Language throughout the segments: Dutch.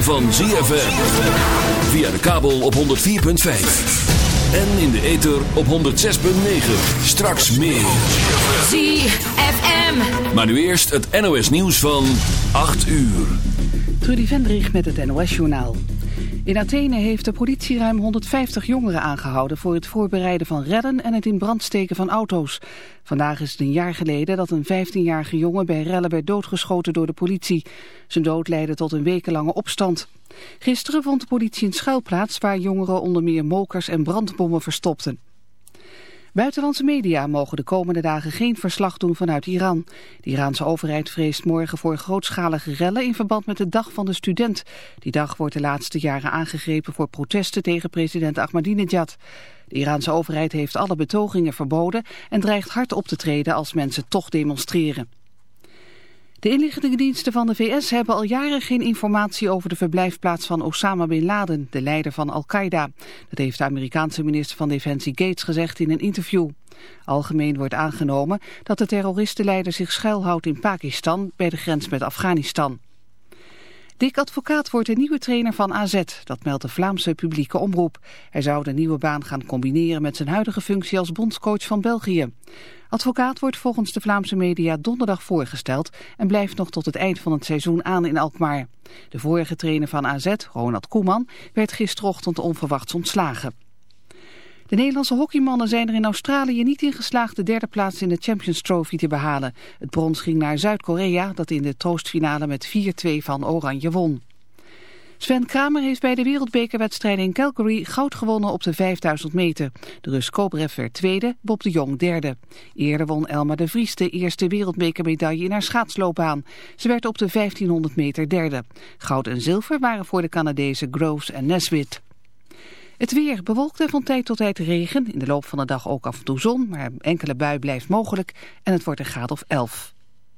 ritme van ZFM. Via de kabel op 104.5. En in de ether op 106.9. Straks meer. ZFM. Maar nu eerst het NOS nieuws van 8 uur. Trudy Vendrich met het NOS-journaal. In Athene heeft de politie ruim 150 jongeren aangehouden voor het voorbereiden van redden en het in brand steken van auto's. Vandaag is het een jaar geleden dat een 15-jarige jongen bij rellen werd doodgeschoten door de politie. Zijn dood leidde tot een wekenlange opstand. Gisteren vond de politie een schuilplaats waar jongeren onder meer mokers en brandbommen verstopten. Buitenlandse media mogen de komende dagen geen verslag doen vanuit Iran. De Iraanse overheid vreest morgen voor grootschalige rellen in verband met de Dag van de Student. Die dag wordt de laatste jaren aangegrepen voor protesten tegen president Ahmadinejad. De Iraanse overheid heeft alle betogingen verboden en dreigt hard op te treden als mensen toch demonstreren. De inlichtingendiensten van de VS hebben al jaren geen informatie over de verblijfplaats van Osama Bin Laden, de leider van Al-Qaeda. Dat heeft de Amerikaanse minister van Defensie Gates gezegd in een interview. Algemeen wordt aangenomen dat de terroristenleider zich schuilhoudt in Pakistan bij de grens met Afghanistan. Dick Advocaat wordt de nieuwe trainer van AZ, dat meldt de Vlaamse publieke omroep. Hij zou de nieuwe baan gaan combineren met zijn huidige functie als bondscoach van België. Advocaat wordt volgens de Vlaamse media donderdag voorgesteld en blijft nog tot het eind van het seizoen aan in Alkmaar. De vorige trainer van AZ, Ronald Koeman, werd gisterochtend onverwachts ontslagen. De Nederlandse hockeymannen zijn er in Australië niet in geslaagd de derde plaats in de Champions Trophy te behalen. Het brons ging naar Zuid-Korea dat in de troostfinale met 4-2 van Oranje won. Sven Kramer heeft bij de wereldbekerwedstrijden in Calgary goud gewonnen op de 5000 meter. De Rus Kobrev werd tweede, Bob de Jong derde. Eerder won Elma de Vries de eerste wereldbekermedaille in haar schaatsloopbaan. Ze werd op de 1500 meter derde. Goud en zilver waren voor de Canadezen Groves en Nesbitt. Het weer bewolkt en van tijd tot tijd regen. In de loop van de dag ook af en toe zon, maar enkele bui blijft mogelijk. En het wordt een graad of 11.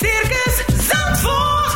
Circus Zandvoort.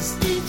the.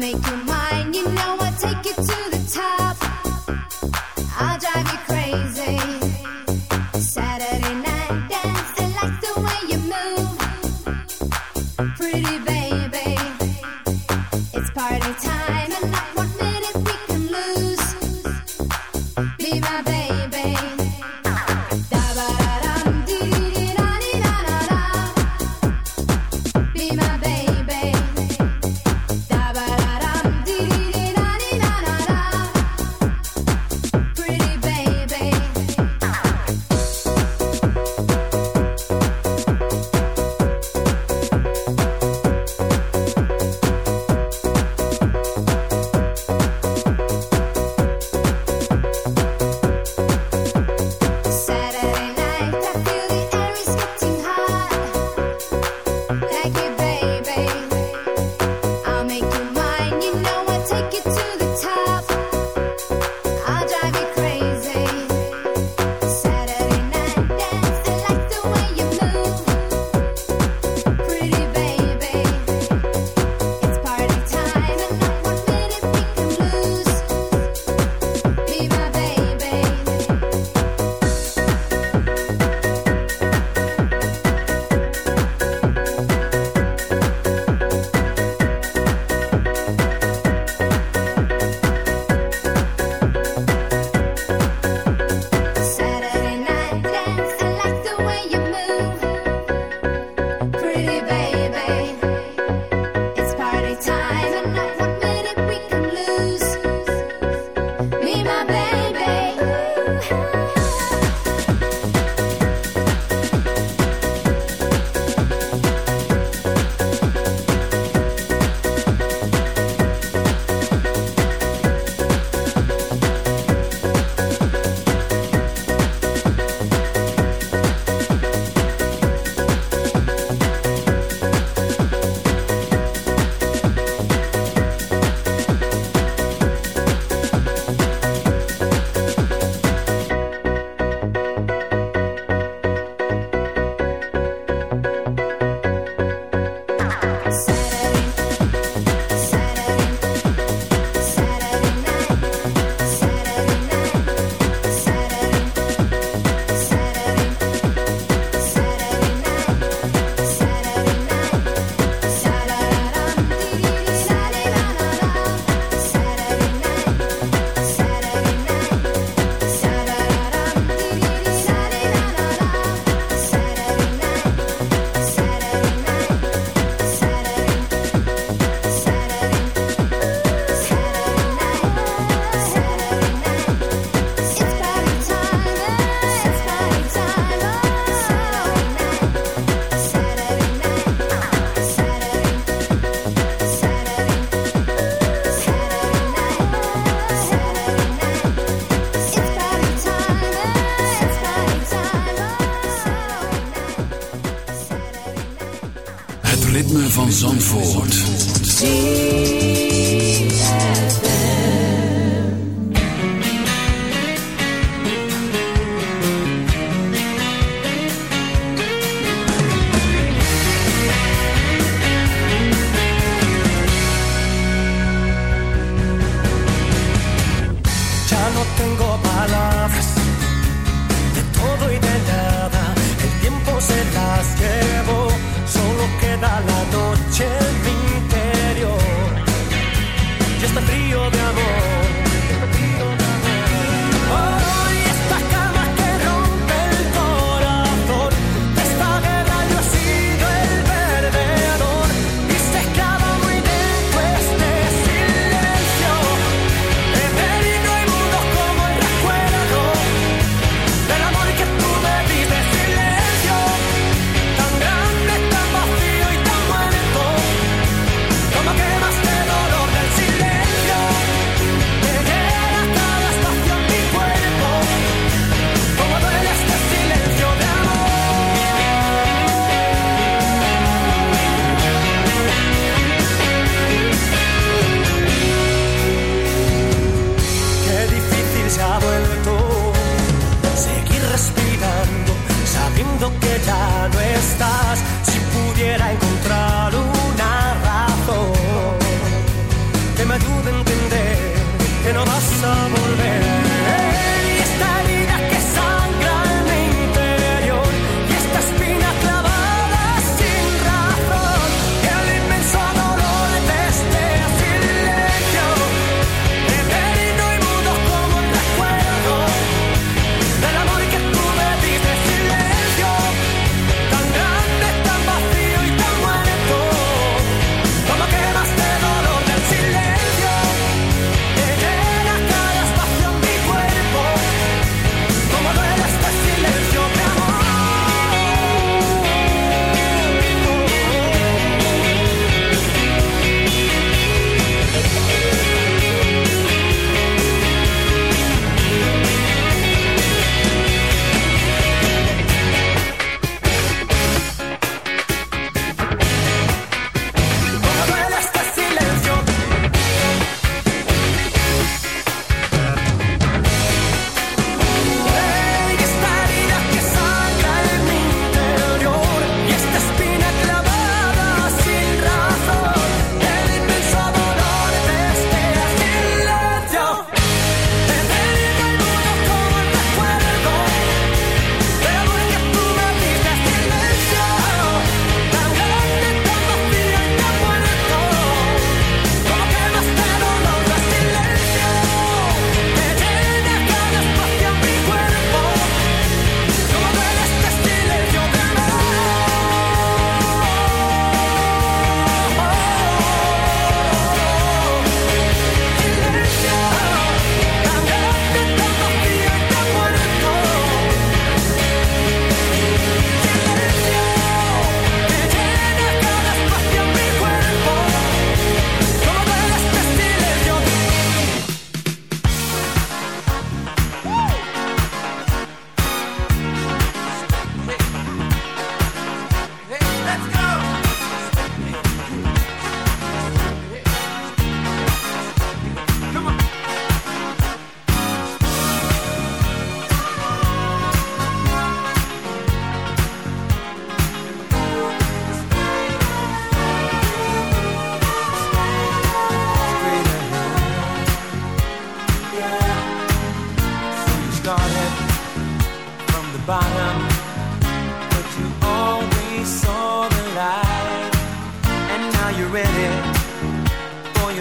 make you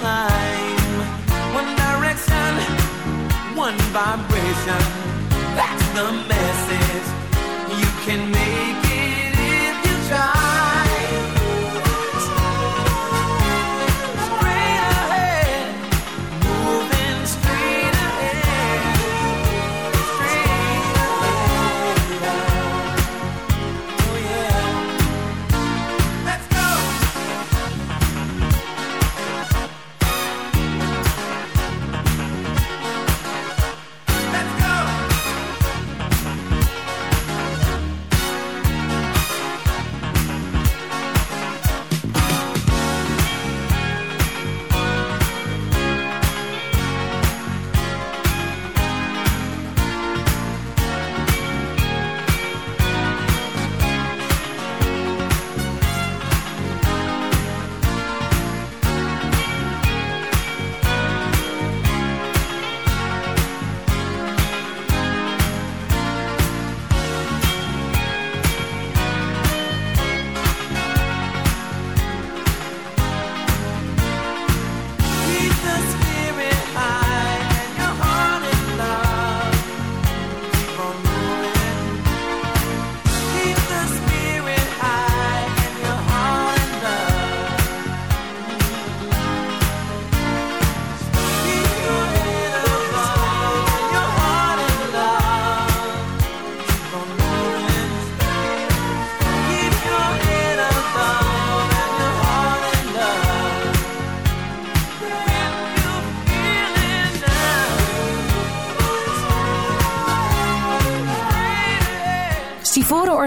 climb. One direction, one vibration. That's the message. You can make it if you try.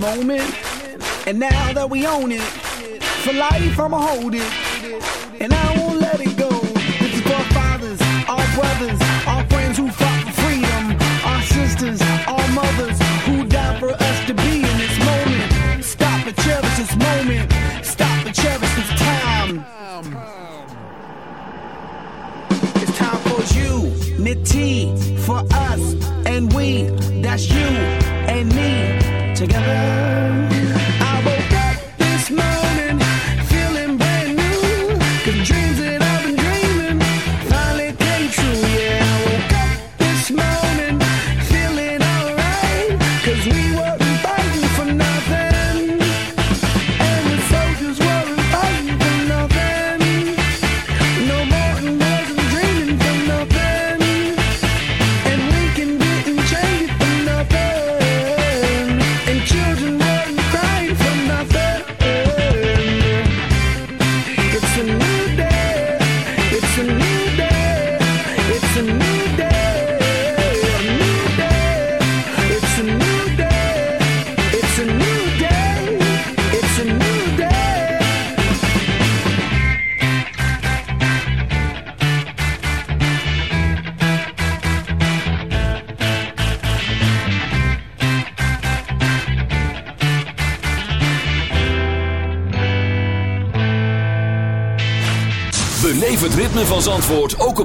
moment, and now that we own it, for life I'ma hold it, and I won't let it go. For our fathers, our brothers, our friends who fought for freedom, our sisters, our mothers who died for us to be in this moment. Stop and cherish this moment. Stop and cherish this time. It's time for you, Nitty, for us and we. That's you and me together.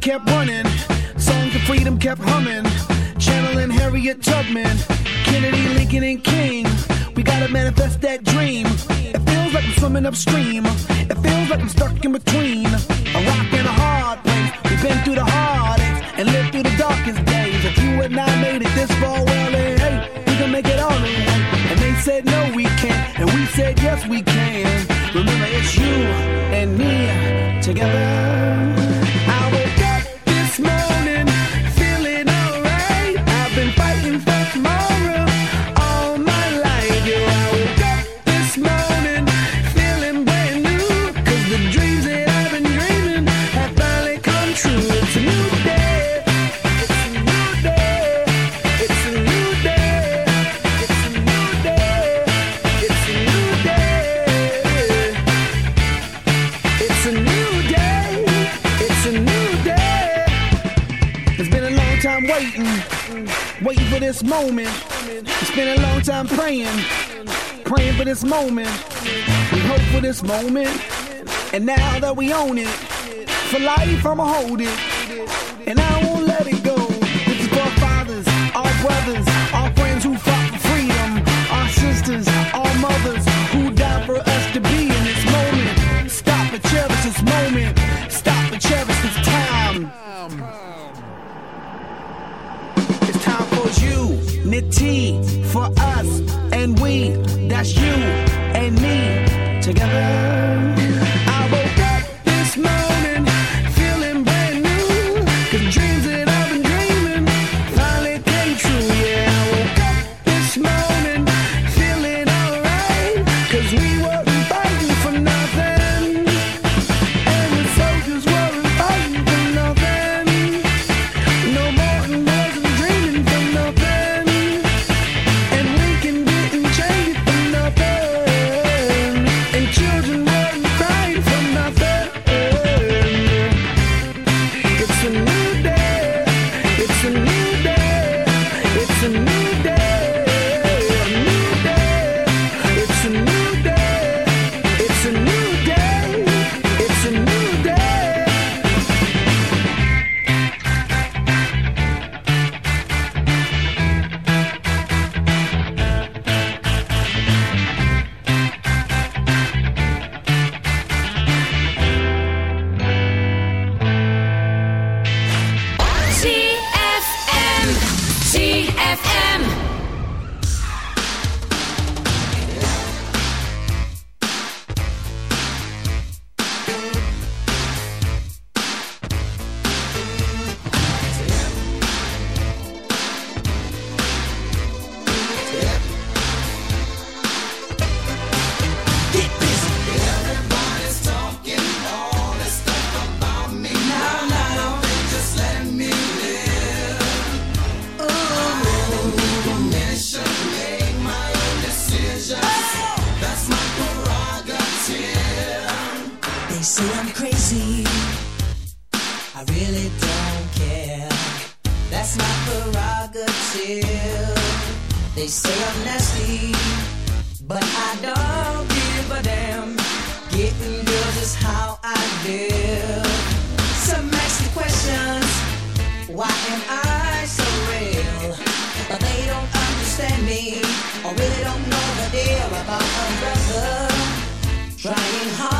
Kept running. Songs of freedom kept humming. Channeling Harriet Tubman, Kennedy, Lincoln, and King. We gotta manifest that dream. It feels like I'm swimming upstream. It feels like I'm stuck in between a rock and a been through the heartaches and lived through the darkest days. If you and I made it this far, well, then hey, we can make it all the way. And they said no, we can't, and we said yes, we can. Remember, it's you and me together. This moment. It's been a long time praying, praying for this moment. We hope for this moment, and now that we own it, for life I'ma hold it, and I won't let it go. This is for our fathers, our brothers, our friends who fought for freedom, our sisters, our mothers who died for us unity for us and we. That's you and me together. care. That's my prerogative. They say I'm nasty, but I don't give a damn. Getting girls is how I live. Some ask the questions, why am I so real? But they don't understand me, I really don't know the deal about a brother trying hard.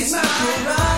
It's my pride.